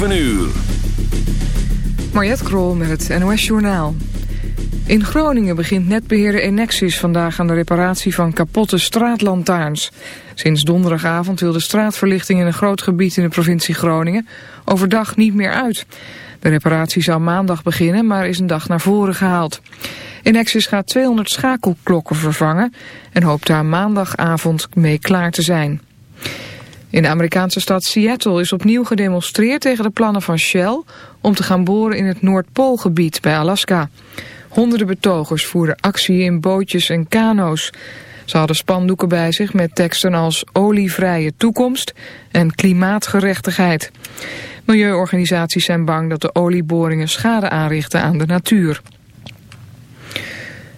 7 uur. Krol met het NOS Journaal. In Groningen begint netbeheerder Enexis vandaag aan de reparatie van kapotte straatlantaarns. Sinds donderdagavond wil de straatverlichting in een groot gebied in de provincie Groningen overdag niet meer uit. De reparatie zou maandag beginnen, maar is een dag naar voren gehaald. Enexis gaat 200 schakelklokken vervangen en hoopt daar maandagavond mee klaar te zijn. In de Amerikaanse stad Seattle is opnieuw gedemonstreerd tegen de plannen van Shell om te gaan boren in het Noordpoolgebied bij Alaska. Honderden betogers voerden actie in bootjes en kano's. Ze hadden spandoeken bij zich met teksten als olievrije toekomst en klimaatgerechtigheid. Milieuorganisaties zijn bang dat de olieboringen schade aanrichten aan de natuur.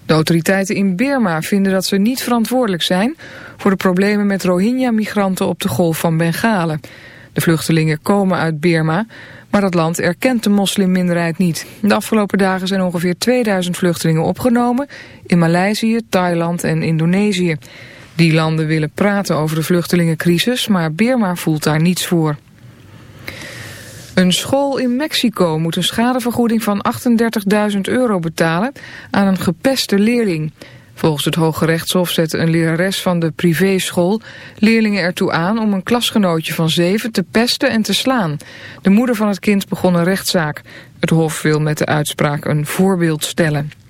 De autoriteiten in Birma vinden dat ze niet verantwoordelijk zijn voor de problemen met Rohingya-migranten op de golf van Bengalen. De vluchtelingen komen uit Birma, maar dat land erkent de moslimminderheid niet. De afgelopen dagen zijn ongeveer 2000 vluchtelingen opgenomen in Maleisië, Thailand en Indonesië. Die landen willen praten over de vluchtelingencrisis, maar Birma voelt daar niets voor. Een school in Mexico moet een schadevergoeding van 38.000 euro betalen aan een gepeste leerling. Volgens het Hoge Rechtshof zette een lerares van de privéschool leerlingen ertoe aan om een klasgenootje van zeven te pesten en te slaan. De moeder van het kind begon een rechtszaak. Het Hof wil met de uitspraak een voorbeeld stellen.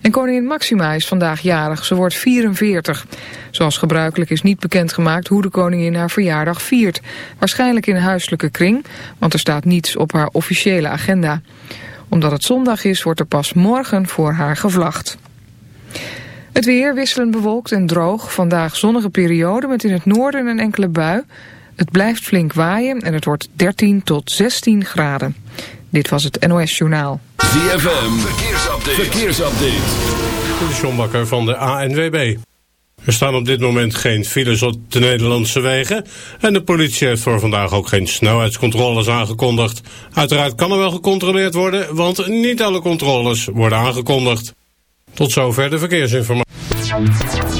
En koningin Maxima is vandaag jarig. Ze wordt 44. Zoals gebruikelijk is niet bekendgemaakt hoe de koningin haar verjaardag viert. Waarschijnlijk in een huiselijke kring, want er staat niets op haar officiële agenda. Omdat het zondag is, wordt er pas morgen voor haar gevlacht. Het weer wisselend bewolkt en droog. Vandaag zonnige periode met in het noorden een enkele bui. Het blijft flink waaien en het wordt 13 tot 16 graden. Dit was het NOS Journaal. ZFM, verkeersupdate. verkeersupdate. De Sjombakker van de ANWB. Er staan op dit moment geen files op de Nederlandse wegen. En de politie heeft voor vandaag ook geen snelheidscontroles aangekondigd. Uiteraard kan er wel gecontroleerd worden, want niet alle controles worden aangekondigd. Tot zover de verkeersinformatie.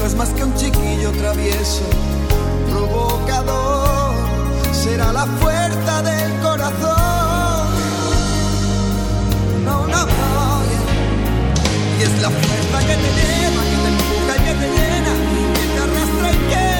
no es más que un chiquillo travieso, provocador, será la fuerza del corazón. No, no, no, y es la fuerza que te lleva, que te empuja y que te llena, que te arrastra y que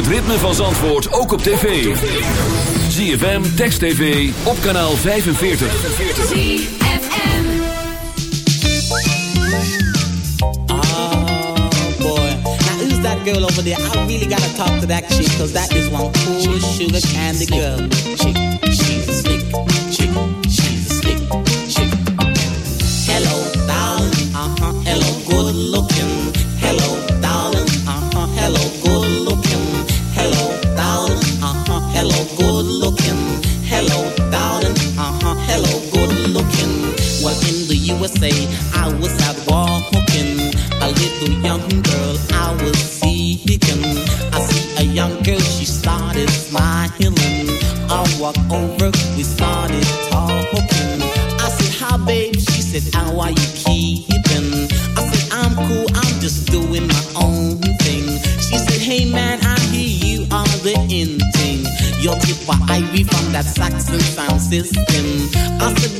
Het ritme van Zandvoort ook op tv. ZFM, Text TV, op kanaal 45. Oh boy. Now who's that girl over there? I really gotta talk to that chick, cause that is one cool sugar candy girl. Chick, she's day, I was out walking. A little young girl I was seeking. I see a young girl, she started smiling. I walked over, we started talking. I said, Hi, babe. She said, How are you keeping? I said, I'm cool, I'm just doing my own thing. She said, Hey, man, I hear you are the in thing. Your tip for Ivy from that Saxon sound system. I said,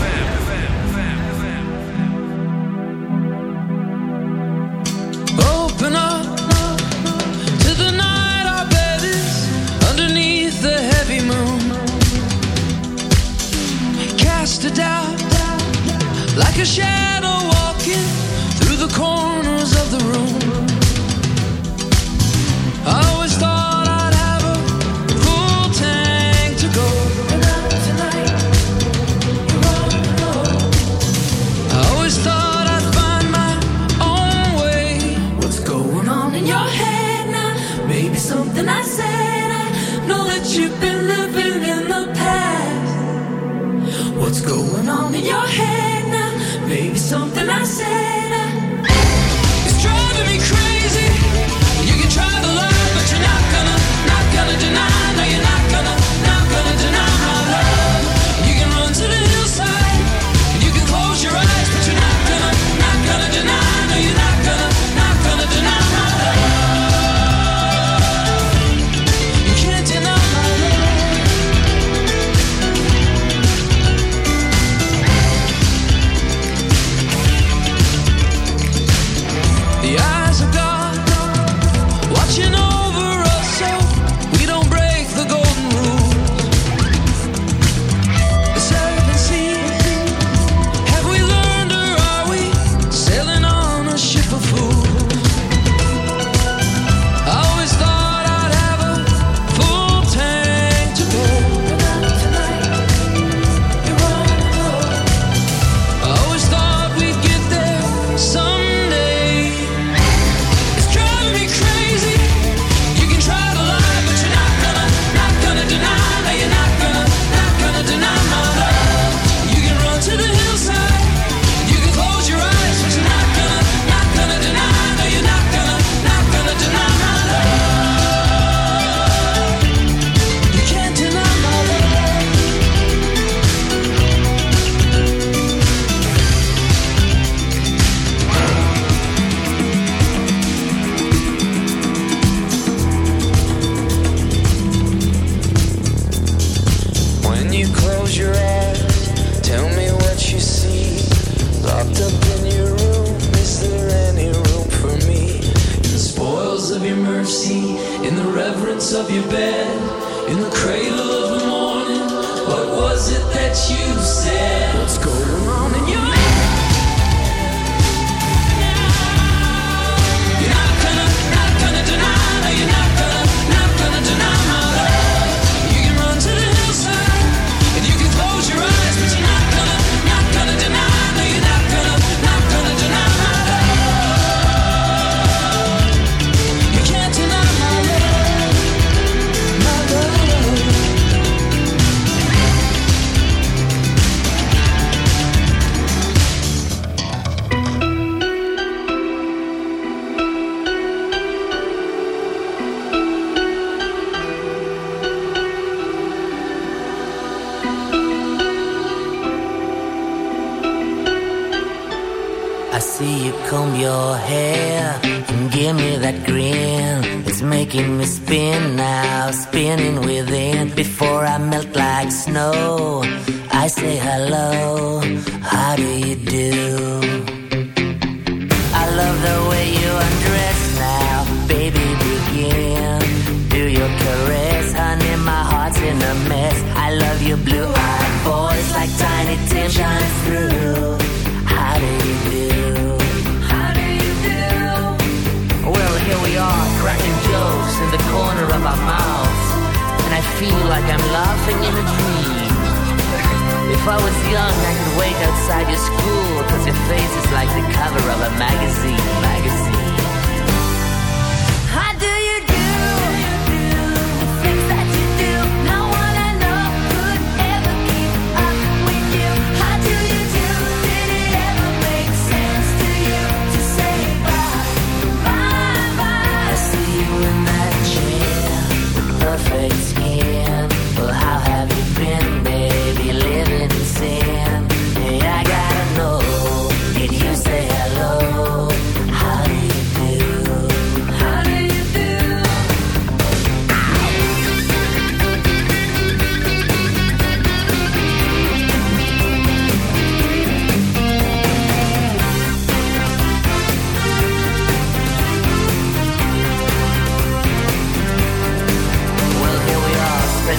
ricochet.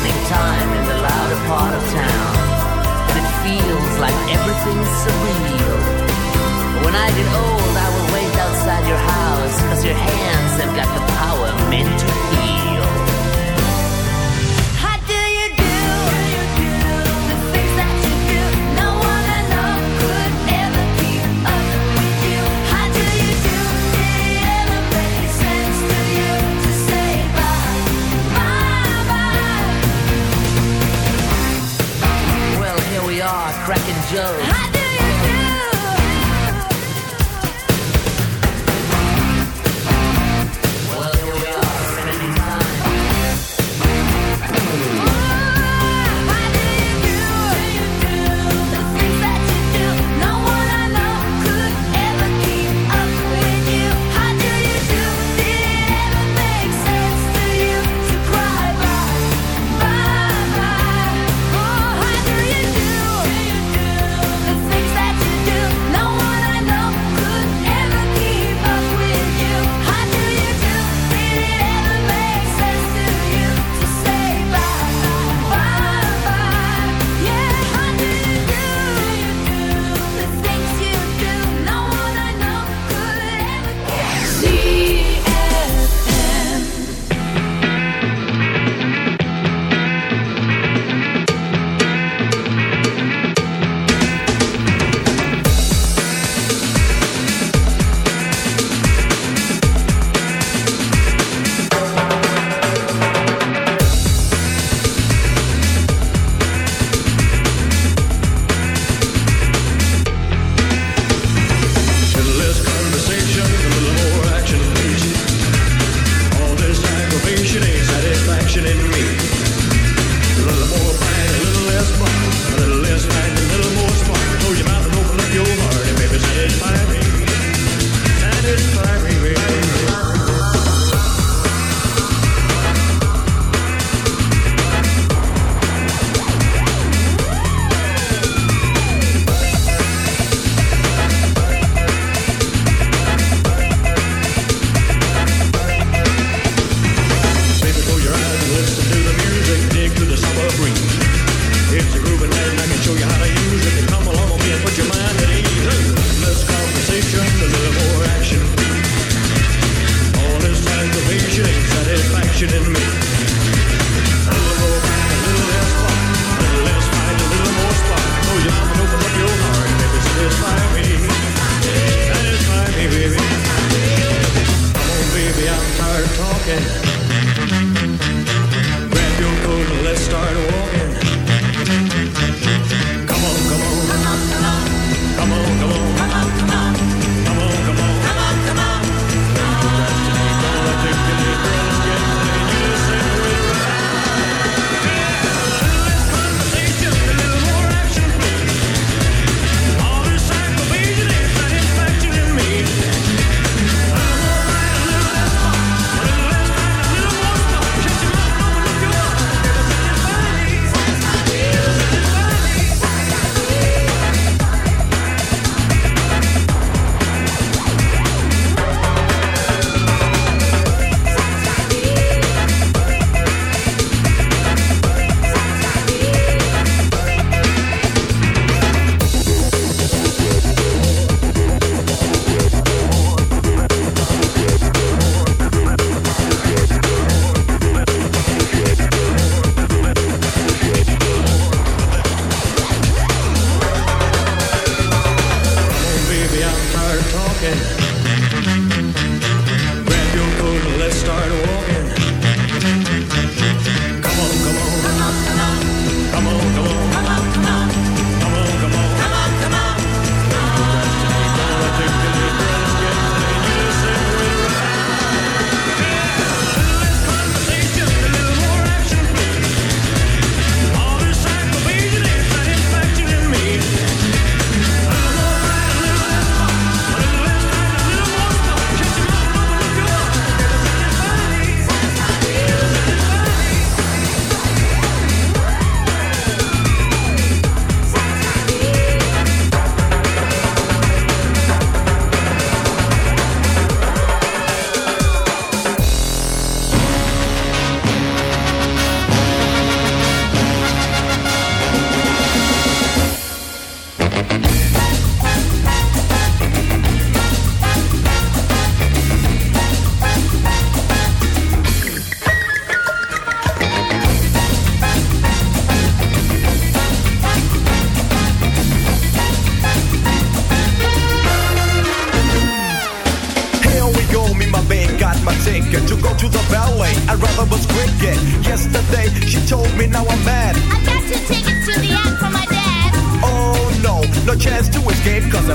spending time in the louder part of town. And it feels like everything's surreal. When I get old, I will wait outside your house, cause your hands have got the Jerry.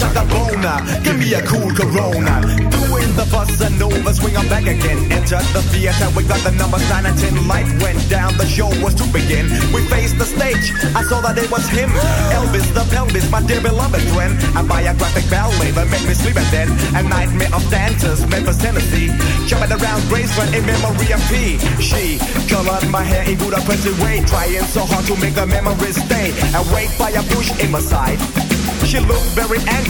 Shaka Bona, give me a cool Corona. Doing the bus and over, swing on back again. Entered the theater, we got the numbers 9 and 10. Light went down, the show was to begin. We faced the stage, I saw that it was him. Elvis the pelvis, my dear beloved friend. A biographic ballet that made me sleep and then a nightmare of dancers, Memphis, Tennessee. Jumping around Graceland in memory of P. She colored my hair in Budapest way, trying so hard to make the memories stay. And wait by a bush in my side. She looked very angry,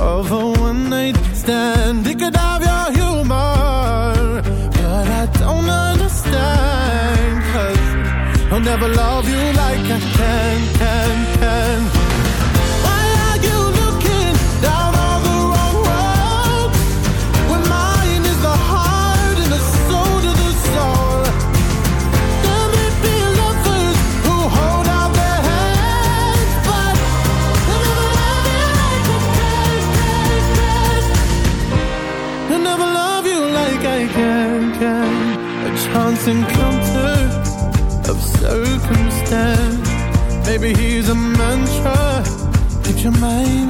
of a one night stand. He could have your humor, but I don't understand. Cause I'll never love you like I can, can, can. je mijne